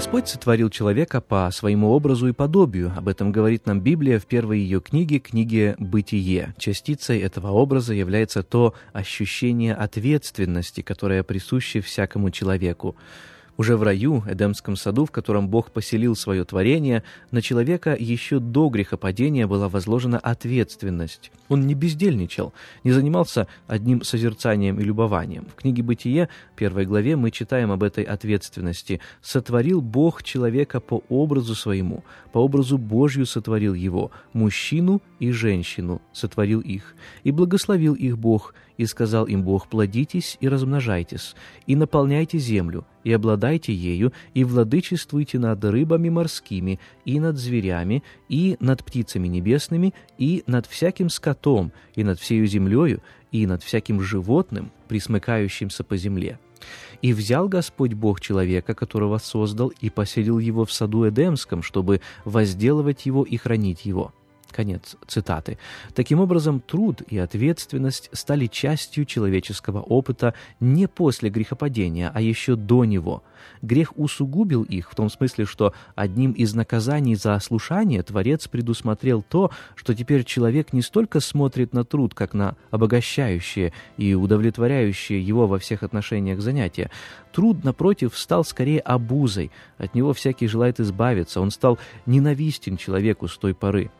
Господь сотворил человека по своему образу и подобию. Об этом говорит нам Библия в первой ее книге, книге «Бытие». Частицей этого образа является то ощущение ответственности, которое присуще всякому человеку. Уже в раю, Эдемском саду, в котором Бог поселил свое творение, на человека еще до грехопадения была возложена ответственность. Он не бездельничал, не занимался одним созерцанием и любованием. В книге «Бытие», первой главе, мы читаем об этой ответственности. «Сотворил Бог человека по образу своему, по образу Божью сотворил его, мужчину и женщину сотворил их, и благословил их Бог, и сказал им Бог, плодитесь и размножайтесь, и наполняйте землю, и обладайте ею, и владычествуйте над рыбами морскими, и над зверями, и над птицами небесными, и над всяким скотом, и над всею землею, и над всяким животным, присмыкающимся по земле. И взял Господь Бог человека, которого создал, и поселил его в саду Эдемском, чтобы возделывать его и хранить его. Конец цитаты. Таким образом, труд и ответственность стали частью человеческого опыта не после грехопадения, а еще до него. Грех усугубил их в том смысле, что одним из наказаний за ослушание Творец предусмотрел то, что теперь человек не столько смотрит на труд, как на обогащающее и удовлетворяющее его во всех отношениях занятия. Труд, напротив, стал скорее обузой, от него всякий желает избавиться, он стал ненавистен человеку с той поры.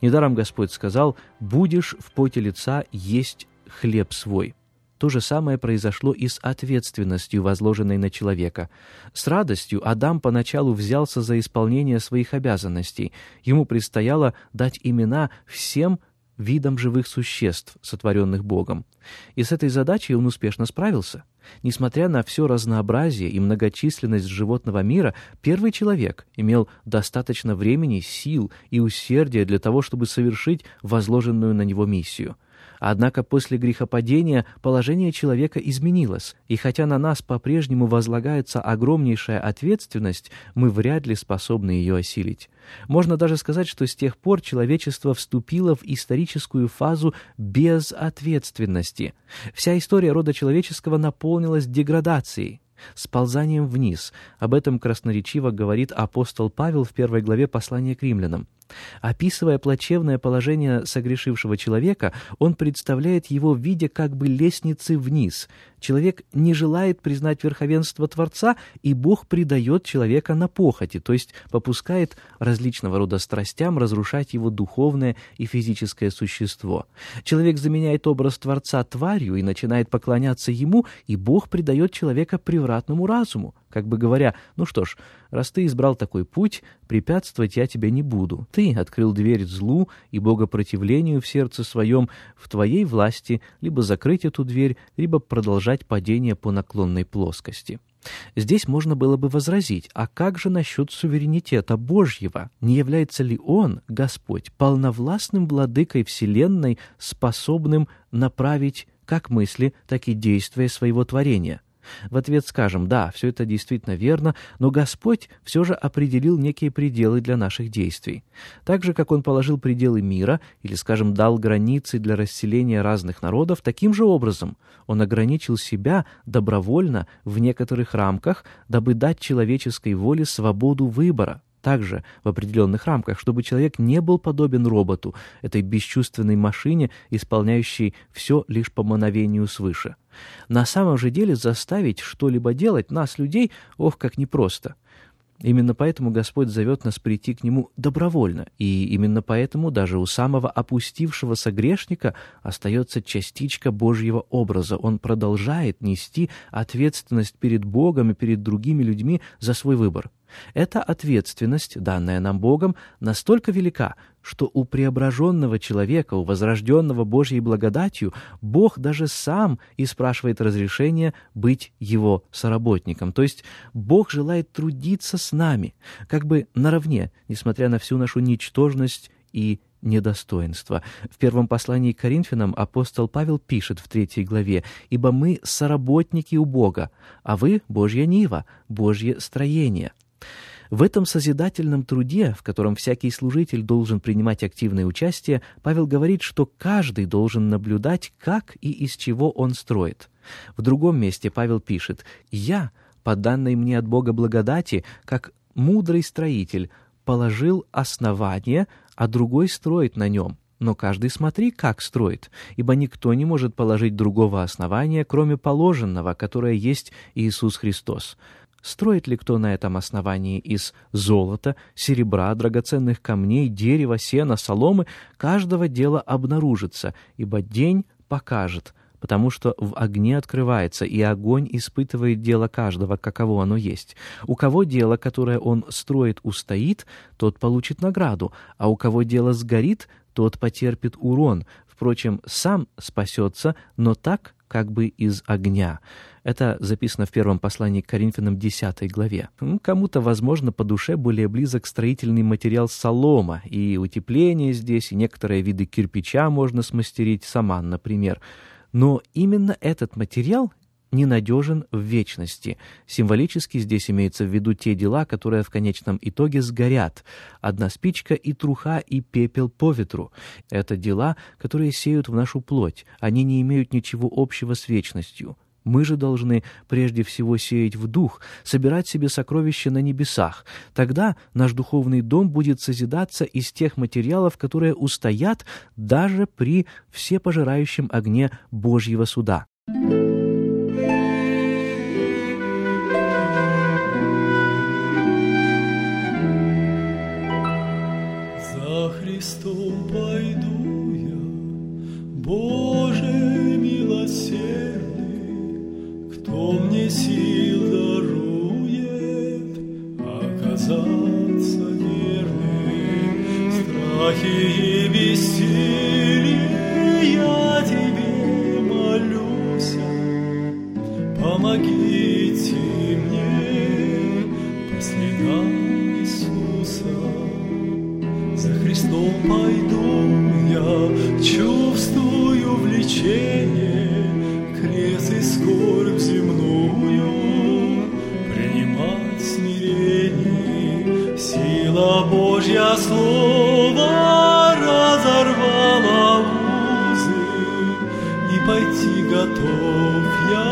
Недаром Господь сказал «будешь в поте лица есть хлеб свой». То же самое произошло и с ответственностью, возложенной на человека. С радостью Адам поначалу взялся за исполнение своих обязанностей. Ему предстояло дать имена всем видам живых существ, сотворенных Богом. И с этой задачей он успешно справился. Несмотря на все разнообразие и многочисленность животного мира, первый человек имел достаточно времени, сил и усердия для того, чтобы совершить возложенную на него миссию — Однако после грехопадения положение человека изменилось, и хотя на нас по-прежнему возлагается огромнейшая ответственность, мы вряд ли способны ее осилить. Можно даже сказать, что с тех пор человечество вступило в историческую фазу без ответственности. Вся история рода человеческого наполнилась деградацией сползанием вниз. Об этом красноречиво говорит апостол Павел в первой главе послания к римлянам. Описывая плачевное положение согрешившего человека, он представляет его в виде как бы лестницы вниз. Человек не желает признать верховенство Творца, и Бог предает человека на похоти, то есть попускает различного рода страстям разрушать его духовное и физическое существо. Человек заменяет образ Творца тварью и начинает поклоняться ему, и Бог предает человека превратному разуму как бы говоря, ну что ж, раз ты избрал такой путь, препятствовать я тебе не буду. Ты открыл дверь злу и богопротивлению в сердце своем, в твоей власти либо закрыть эту дверь, либо продолжать падение по наклонной плоскости. Здесь можно было бы возразить, а как же насчет суверенитета Божьего? Не является ли Он, Господь, полновластным владыкой Вселенной, способным направить как мысли, так и действия своего творения? В ответ скажем, да, все это действительно верно, но Господь все же определил некие пределы для наших действий. Так же, как Он положил пределы мира, или, скажем, дал границы для расселения разных народов, таким же образом Он ограничил себя добровольно в некоторых рамках, дабы дать человеческой воле свободу выбора, также в определенных рамках, чтобы человек не был подобен роботу, этой бесчувственной машине, исполняющей все лишь по мановению свыше. На самом же деле заставить что-либо делать нас, людей, ох, как непросто. Именно поэтому Господь зовет нас прийти к Нему добровольно, и именно поэтому даже у самого опустившегося грешника остается частичка Божьего образа. Он продолжает нести ответственность перед Богом и перед другими людьми за свой выбор. Эта ответственность, данная нам Богом, настолько велика, что у преображенного человека, у возрожденного Божьей благодатью, Бог даже сам и спрашивает разрешения быть его соработником. То есть Бог желает трудиться с нами, как бы наравне, несмотря на всю нашу ничтожность и недостоинство. В первом послании к Коринфянам апостол Павел пишет в третьей главе, «Ибо мы соработники у Бога, а вы — Божья нива, Божье строение». В этом созидательном труде, в котором всякий служитель должен принимать активное участие, Павел говорит, что каждый должен наблюдать, как и из чего он строит. В другом месте Павел пишет «Я, по данной мне от Бога благодати, как мудрый строитель, положил основание, а другой строит на нем». Но каждый смотри, как строит, ибо никто не может положить другого основания, кроме положенного, которое есть Иисус Христос. Строит ли кто на этом основании из золота, серебра, драгоценных камней, дерева, сена, соломы, каждого дела обнаружится, ибо день покажет, потому что в огне открывается, и огонь испытывает дело каждого, каково оно есть. У кого дело, которое он строит, устоит, тот получит награду, а у кого дело сгорит, тот потерпит урон. Впрочем, сам спасется, но так, как бы из огня. Это записано в первом послании к Коринфянам 10 главе. Кому-то, возможно, по душе более близок строительный материал солома, и утепление здесь, и некоторые виды кирпича можно смастерить, саман, например. Но именно этот материал ненадежен в вечности. Символически здесь имеются в виду те дела, которые в конечном итоге сгорят. Одна спичка и труха, и пепел по ветру. Это дела, которые сеют в нашу плоть. Они не имеют ничего общего с вечностью. Мы же должны прежде всего сеять в дух, собирать себе сокровища на небесах. Тогда наш духовный дом будет созидаться из тех материалов, которые устоят даже при всепожирающем огне Божьего суда. Он мне сил дарует оказаться верным, страхи и бессилие. Божья слово разорвало узы, И пойти готов я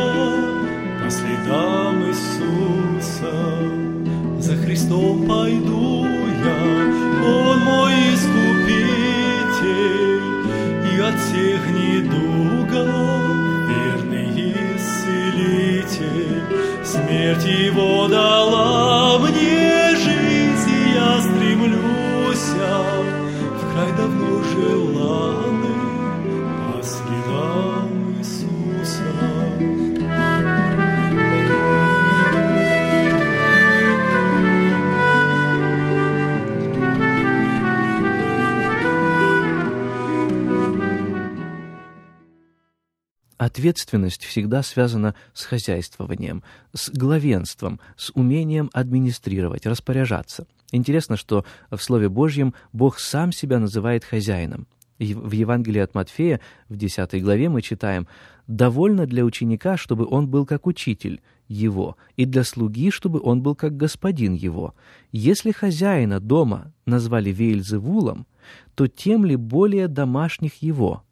по следам Иисуса. За Христом пойду я, Он мой Искупитель, И от всех недугов верный Исцелитель. Смерть Его дала мне Ответственность всегда связана с хозяйствованием, с главенством, с умением администрировать, распоряжаться. Интересно, что в Слове Божьем Бог сам себя называет хозяином. В Евангелии от Матфея в 10 главе мы читаем «Довольно для ученика, чтобы он был как учитель его, и для слуги, чтобы он был как господин его. Если хозяина дома назвали Вейльзевулом, то тем ли более домашних его.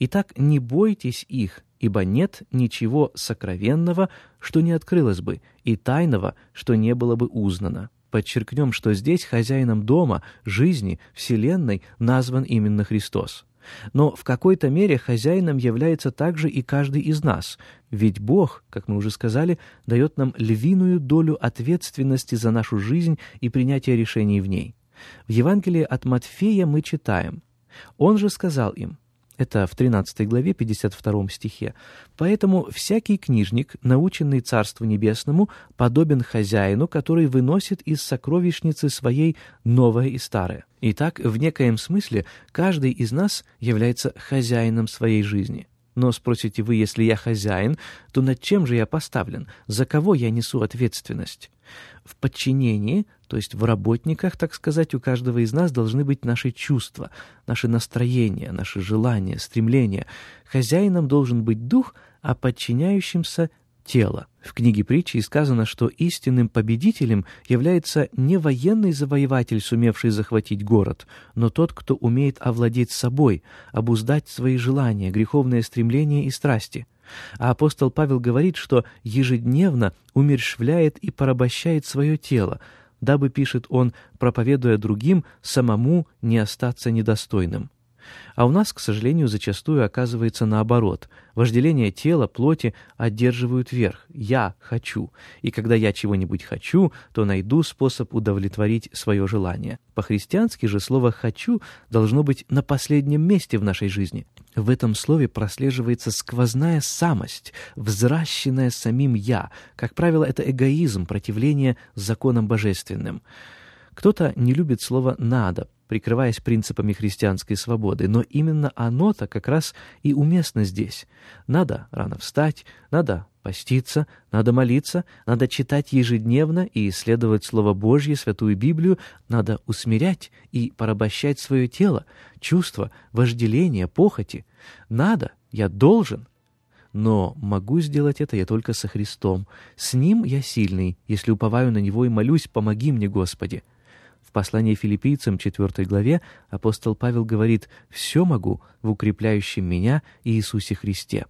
Итак, не бойтесь их, ибо нет ничего сокровенного, что не открылось бы, и тайного, что не было бы узнано. Подчеркнем, что здесь хозяином дома, жизни, Вселенной назван именно Христос. Но в какой-то мере хозяином является также и каждый из нас, ведь Бог, как мы уже сказали, дает нам львиную долю ответственности за нашу жизнь и принятие решений в ней. В Евангелии от Матфея мы читаем «Он же сказал им, это в 13 главе, 52 стихе. «Поэтому всякий книжник, наученный Царству Небесному, подобен хозяину, который выносит из сокровищницы своей новое и старое». Итак, в некоем смысле каждый из нас является хозяином своей жизни. Но спросите вы, если я хозяин, то над чем же я поставлен? За кого я несу ответственность? В подчинении, то есть в работниках, так сказать, у каждого из нас должны быть наши чувства, наши настроения, наши желания, стремления. Хозяином должен быть дух, а подчиняющимся тело. В книге притчи сказано, что истинным победителем является не военный завоеватель, сумевший захватить город, но тот, кто умеет овладеть собой, обуздать свои желания, греховные стремления и страсти. А апостол Павел говорит, что ежедневно умерщвляет и порабощает свое тело, дабы, пишет он, проповедуя другим, самому не остаться недостойным. А у нас, к сожалению, зачастую оказывается наоборот. Вожделение тела, плоти одерживают верх. «Я хочу». И когда я чего-нибудь хочу, то найду способ удовлетворить свое желание. По-христиански же слово «хочу» должно быть на последнем месте в нашей жизни. В этом слове прослеживается сквозная самость, взращенная самим «я». Как правило, это эгоизм, противление законам божественным. Кто-то не любит слово «надо», прикрываясь принципами христианской свободы, но именно оно-то как раз и уместно здесь. Надо рано встать, надо поститься, надо молиться, надо читать ежедневно и исследовать Слово Божье, Святую Библию, надо усмирять и порабощать свое тело, чувства, вожделения, похоти. Надо, я должен. Но могу сделать это я только со Христом. С Ним я сильный, если уповаю на Него и молюсь, помоги мне, Господи. В послании филиппийцам 4 главе апостол Павел говорит «все могу в укрепляющем меня Иисусе Христе».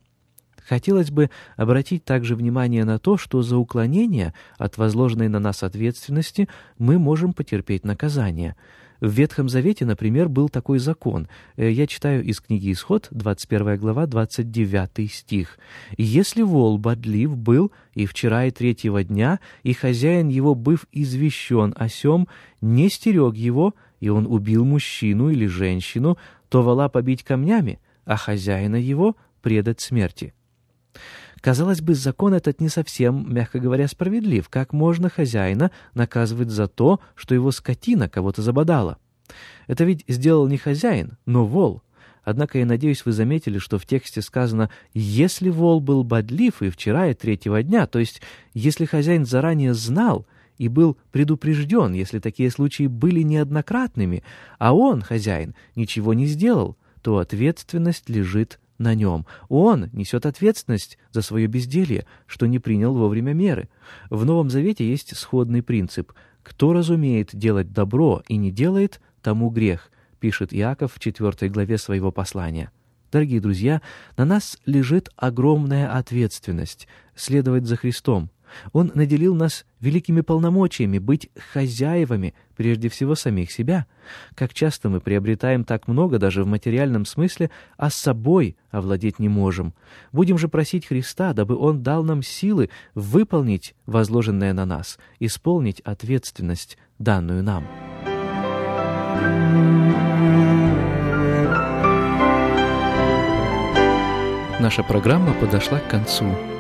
Хотелось бы обратить также внимание на то, что за уклонение от возложенной на нас ответственности мы можем потерпеть наказание – в Ветхом Завете, например, был такой закон. Э, я читаю из книги Исход, 21 глава, 29 стих. «Если вол бодлив был и вчера и третьего дня, и хозяин его, быв извещен о сем, не стерег его, и он убил мужчину или женщину, то вола побить камнями, а хозяина его предать смерти». Казалось бы, закон этот не совсем, мягко говоря, справедлив. Как можно хозяина наказывать за то, что его скотина кого-то забодала? Это ведь сделал не хозяин, но вол. Однако я надеюсь, вы заметили, что в тексте сказано «если вол был бодлив и вчера, и третьего дня», то есть если хозяин заранее знал и был предупрежден, если такие случаи были неоднократными, а он, хозяин, ничего не сделал, то ответственность лежит на нем. Он несет ответственность за свое безделье, что не принял вовремя меры. В Новом Завете есть сходный принцип. «Кто разумеет делать добро и не делает, тому грех», пишет Иаков в 4 главе своего послания. Дорогие друзья, на нас лежит огромная ответственность следовать за Христом, он наделил нас великими полномочиями быть хозяевами, прежде всего самих себя. Как часто мы приобретаем так много даже в материальном смысле, а с собой овладеть не можем. Будем же просить Христа, дабы Он дал нам силы выполнить возложенное на нас, исполнить ответственность, данную нам. Наша программа подошла к концу.